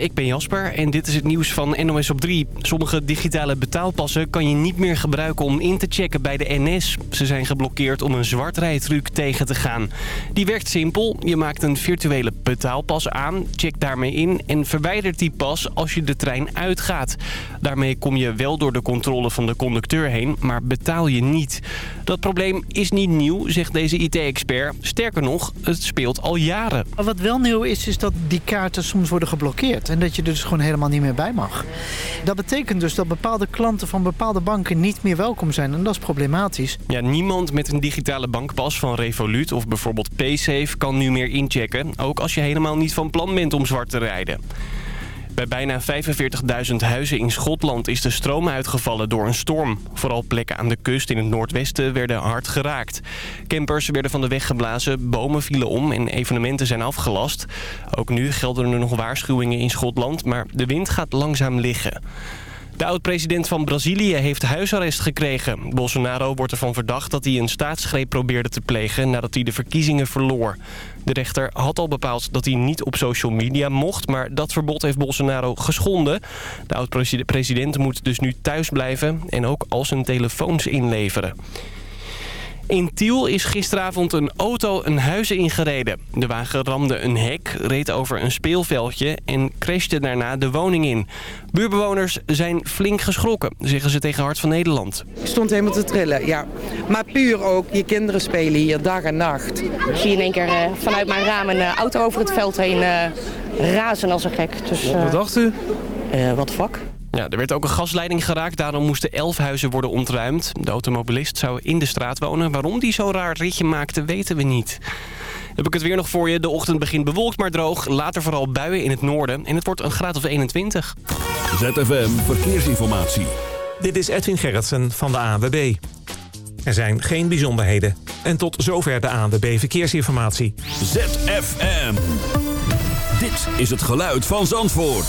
ik ben Jasper en dit is het nieuws van NOS op 3. Sommige digitale betaalpassen kan je niet meer gebruiken om in te checken bij de NS. Ze zijn geblokkeerd om een zwartrijtruc tegen te gaan. Die werkt simpel. Je maakt een virtuele betaalpas aan, checkt daarmee in en verwijdert die pas als je de trein uitgaat. Daarmee kom je wel door de controle van de conducteur heen, maar betaal je niet. Dat probleem is niet nieuw, zegt deze IT-expert. Sterker nog, het speelt al jaren. Wat wel nieuw is, is dat die kaarten soms worden geblokkeerd. En dat je er dus gewoon helemaal niet meer bij mag. Dat betekent dus dat bepaalde klanten van bepaalde banken niet meer welkom zijn. En dat is problematisch. Ja, niemand met een digitale bankpas van Revolut of bijvoorbeeld PaySafe kan nu meer inchecken. Ook als je helemaal niet van plan bent om zwart te rijden. Bij bijna 45.000 huizen in Schotland is de stroom uitgevallen door een storm. Vooral plekken aan de kust in het noordwesten werden hard geraakt. Campers werden van de weg geblazen, bomen vielen om en evenementen zijn afgelast. Ook nu gelden er nog waarschuwingen in Schotland, maar de wind gaat langzaam liggen. De oud-president van Brazilië heeft huisarrest gekregen. Bolsonaro wordt ervan verdacht dat hij een staatsgreep probeerde te plegen nadat hij de verkiezingen verloor. De rechter had al bepaald dat hij niet op social media mocht, maar dat verbod heeft Bolsonaro geschonden. De oud-president moet dus nu thuis blijven en ook al zijn telefoons inleveren. In Tiel is gisteravond een auto een huis ingereden. De wagen ramde een hek, reed over een speelveldje en crashte daarna de woning in. Buurbewoners zijn flink geschrokken, zeggen ze tegen Hart van Nederland. Ik stond helemaal te trillen, ja. Maar puur ook, je kinderen spelen hier dag en nacht. Ik zie in één keer uh, vanuit mijn raam een uh, auto over het veld heen uh, razen als een gek. Dus, Wat dacht u? wat vak. Ja, er werd ook een gasleiding geraakt. Daarom moesten elf huizen worden ontruimd. De automobilist zou in de straat wonen. Waarom die zo'n raar ritje maakte, weten we niet. Heb ik het weer nog voor je. De ochtend begint bewolkt maar droog. Later vooral buien in het noorden. En het wordt een graad of 21. ZFM Verkeersinformatie. Dit is Edwin Gerritsen van de ANWB. Er zijn geen bijzonderheden. En tot zover de ANWB Verkeersinformatie. ZFM. Dit is het geluid van Zandvoort.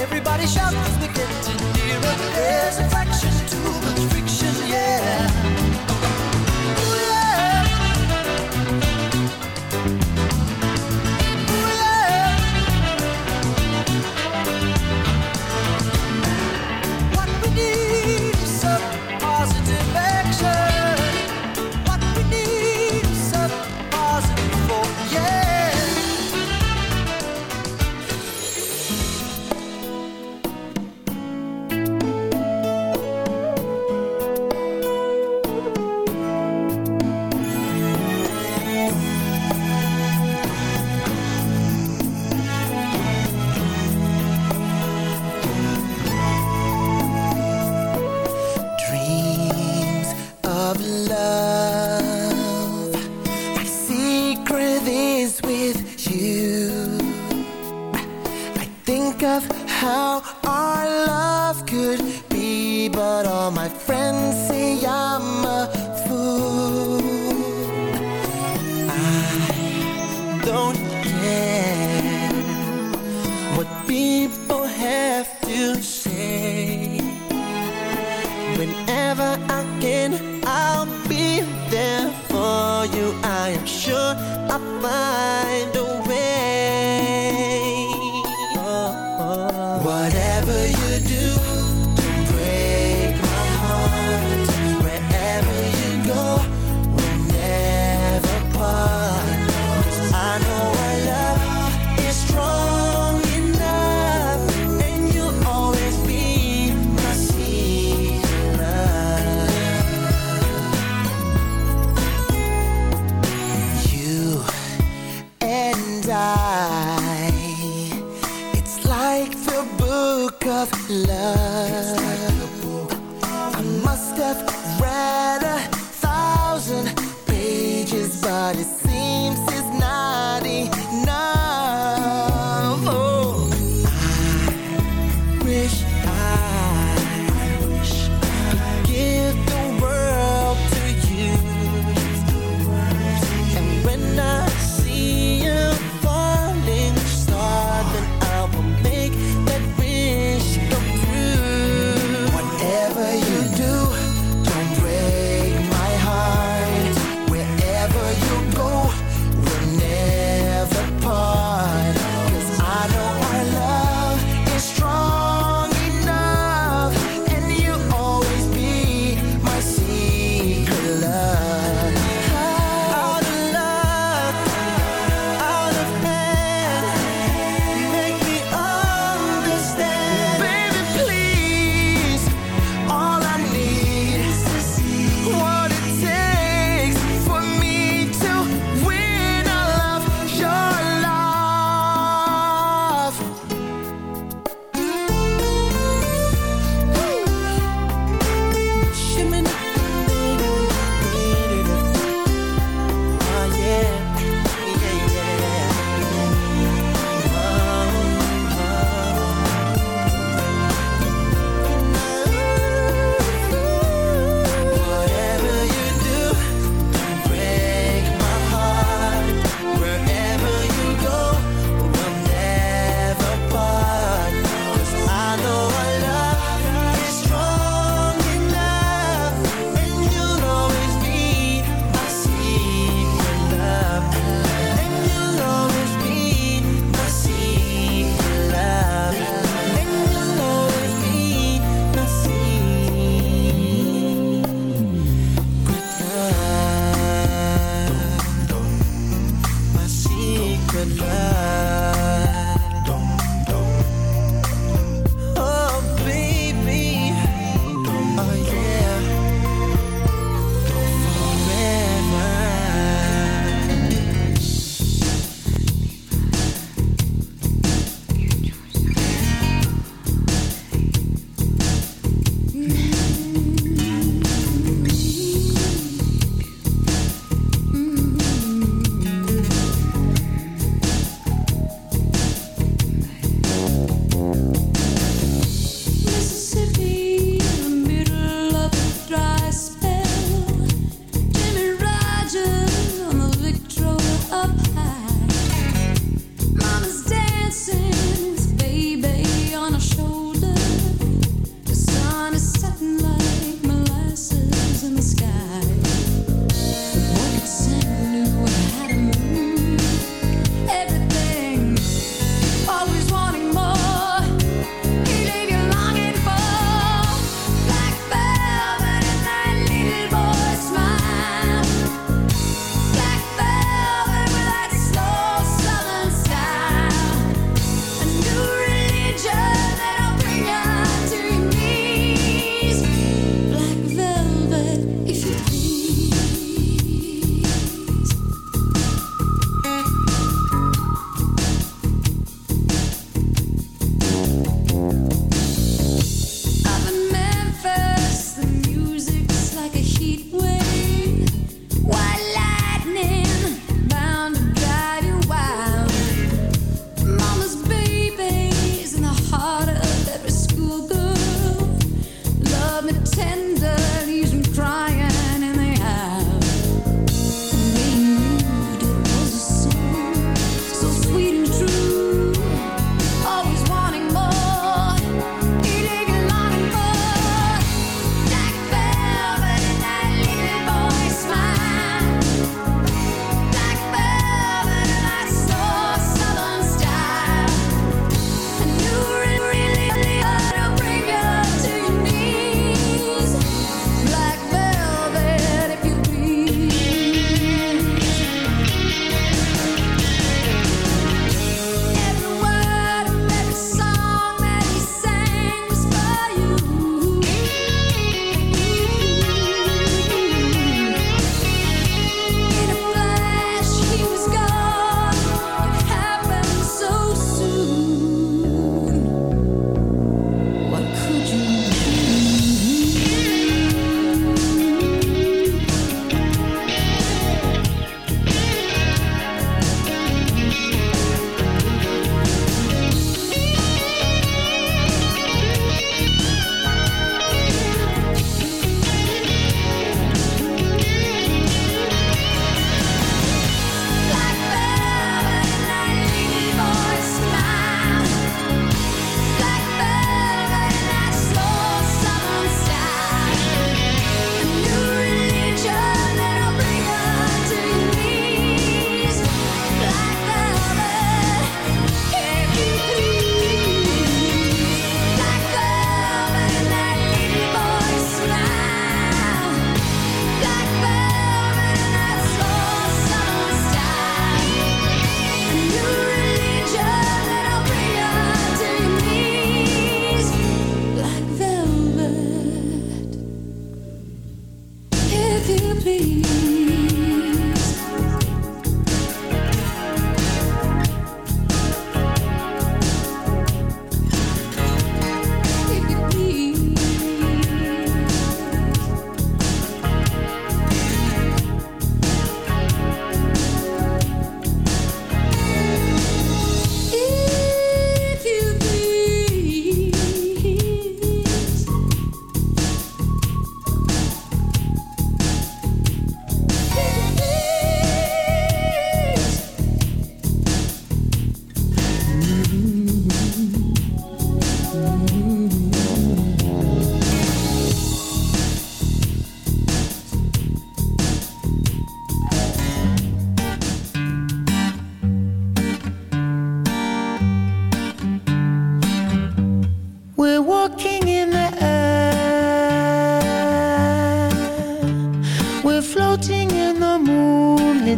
Everybody shout 'cause we're getting nearer. There's a fraction,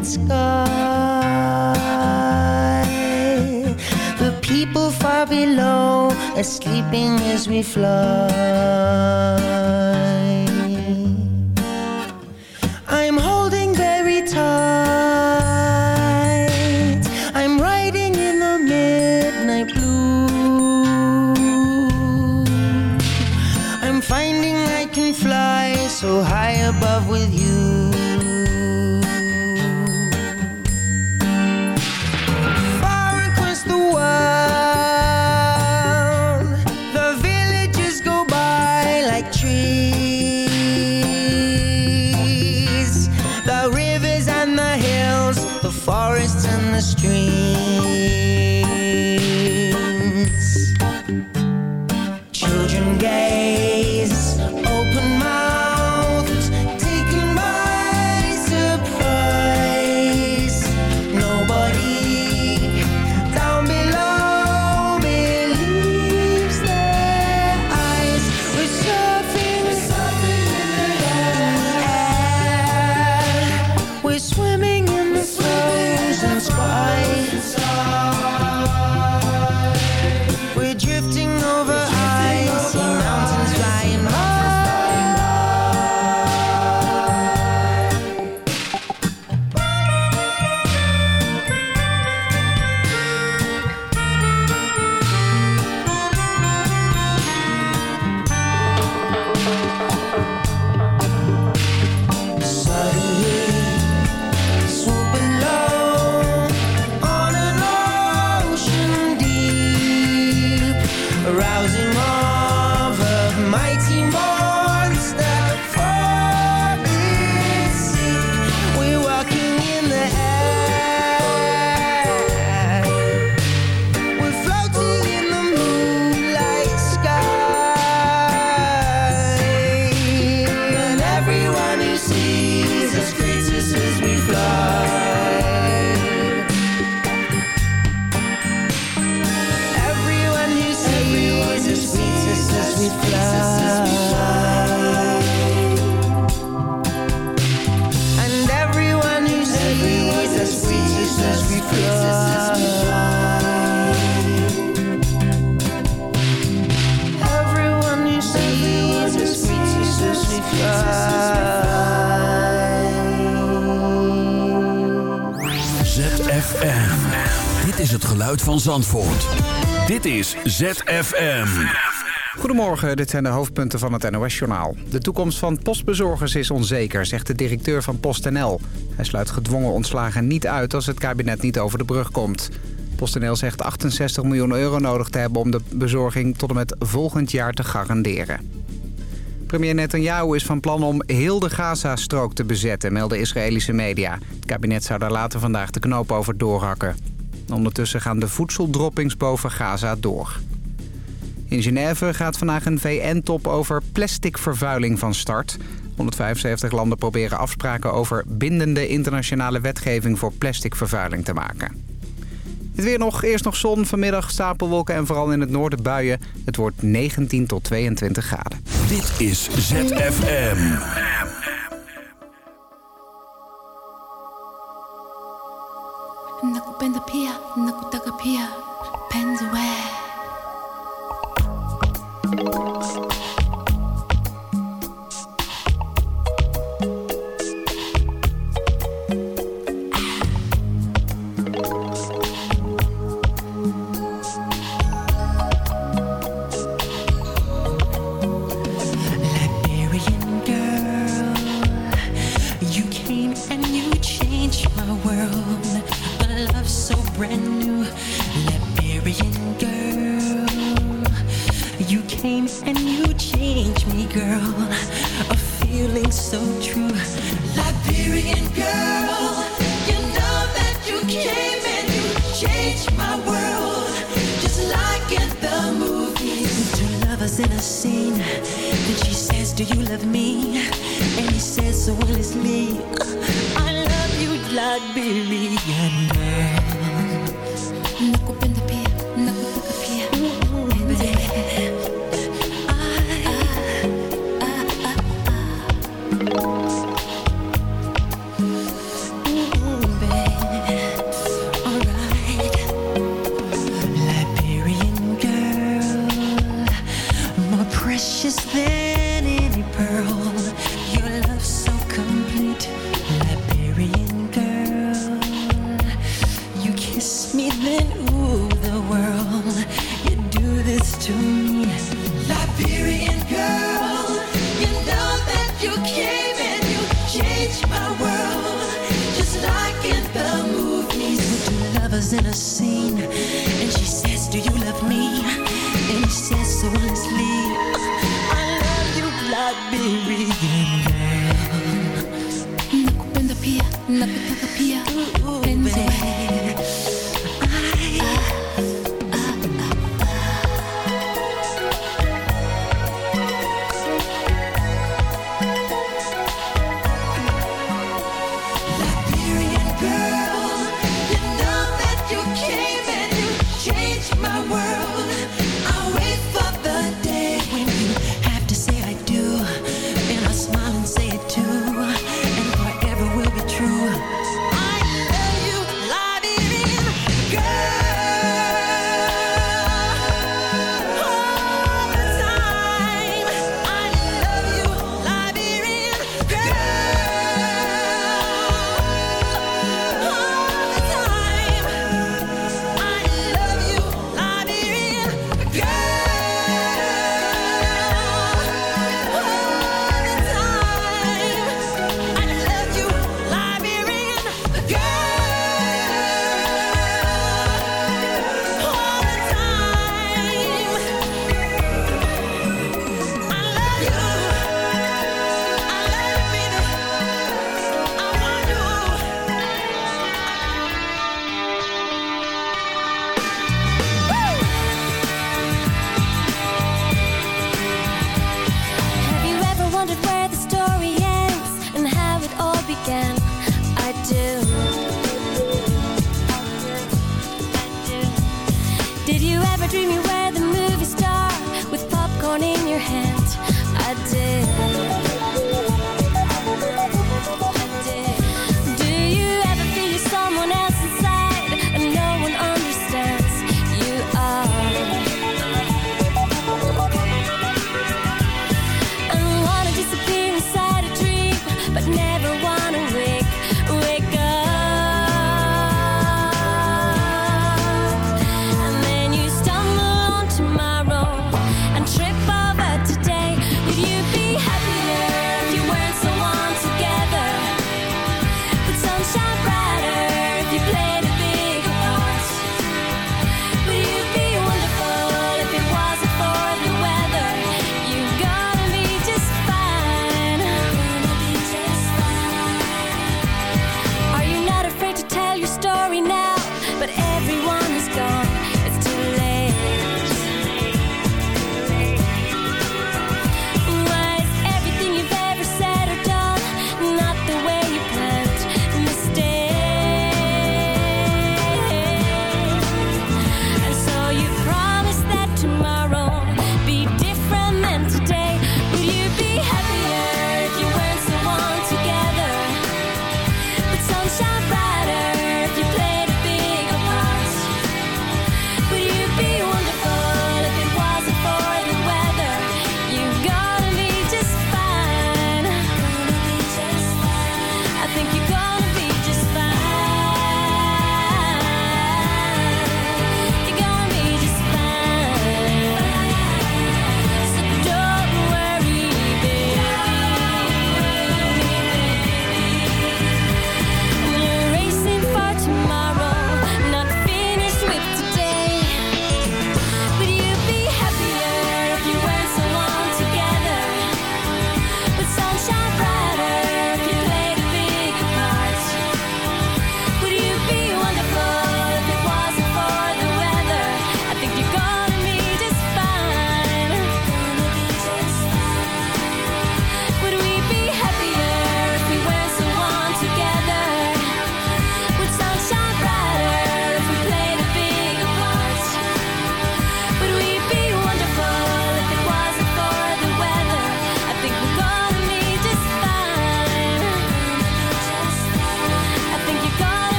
moonlit sky. The people far below are sleeping as we fly. Zandvoort. Dit is ZFM. Goedemorgen, dit zijn de hoofdpunten van het NOS-journaal. De toekomst van postbezorgers is onzeker, zegt de directeur van PostNL. Hij sluit gedwongen ontslagen niet uit als het kabinet niet over de brug komt. PostNL zegt 68 miljoen euro nodig te hebben om de bezorging tot en met volgend jaar te garanderen. Premier Netanyahu is van plan om heel de Gaza-strook te bezetten, melden Israëlische media. Het kabinet zou daar later vandaag de knoop over doorhakken. Ondertussen gaan de voedseldroppings boven Gaza door. In Genève gaat vandaag een VN-top over plasticvervuiling van start. 175 landen proberen afspraken over bindende internationale wetgeving voor plasticvervuiling te maken. Het weer nog, eerst nog zon, vanmiddag stapelwolken en vooral in het noorden buien. Het wordt 19 tot 22 graden. Dit is ZFM. Pia nakutaka pia. Penzi we Lovers in a scene,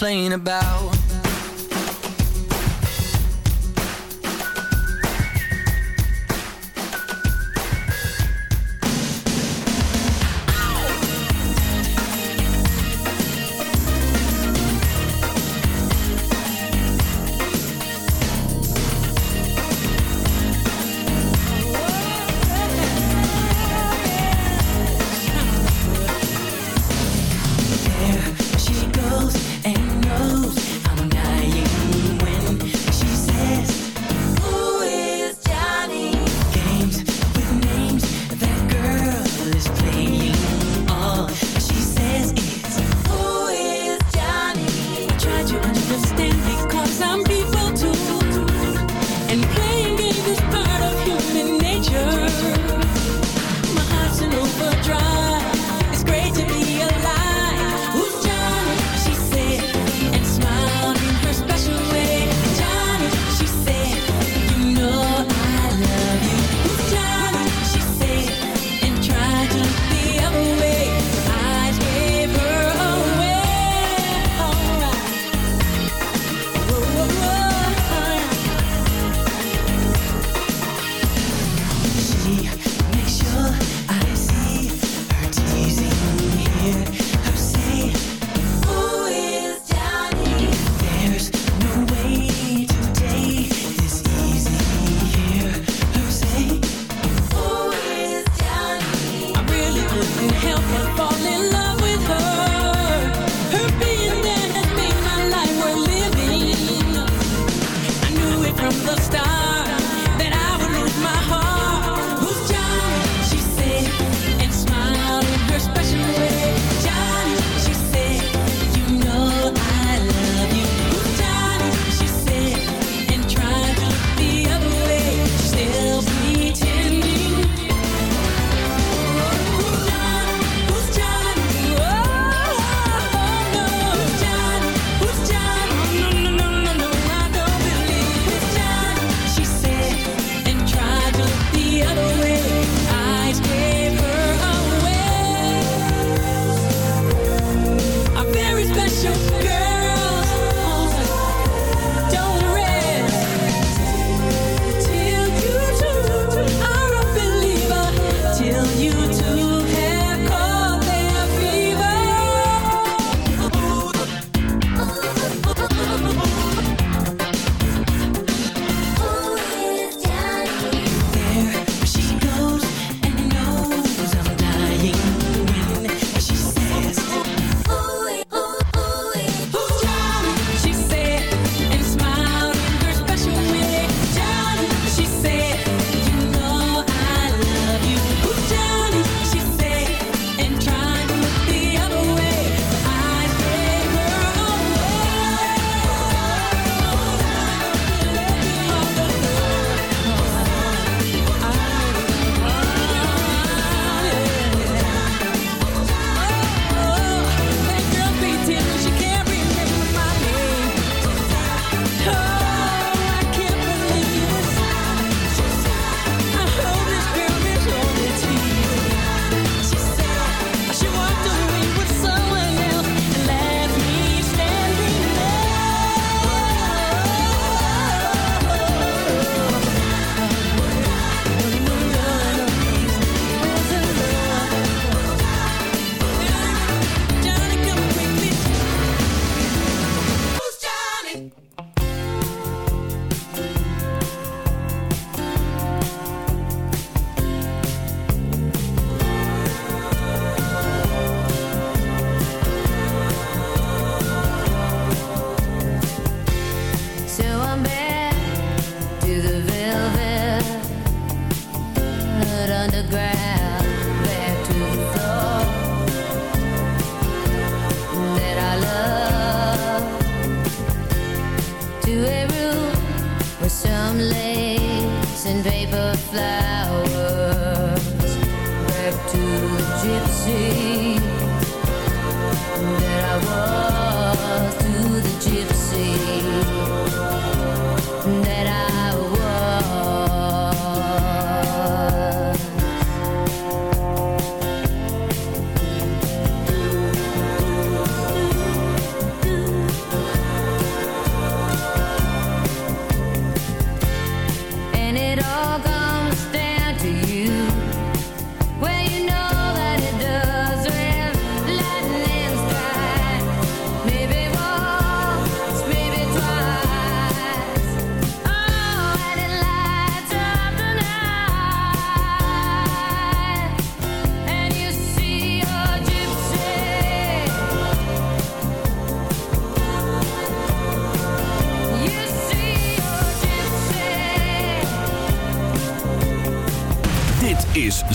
Complain about.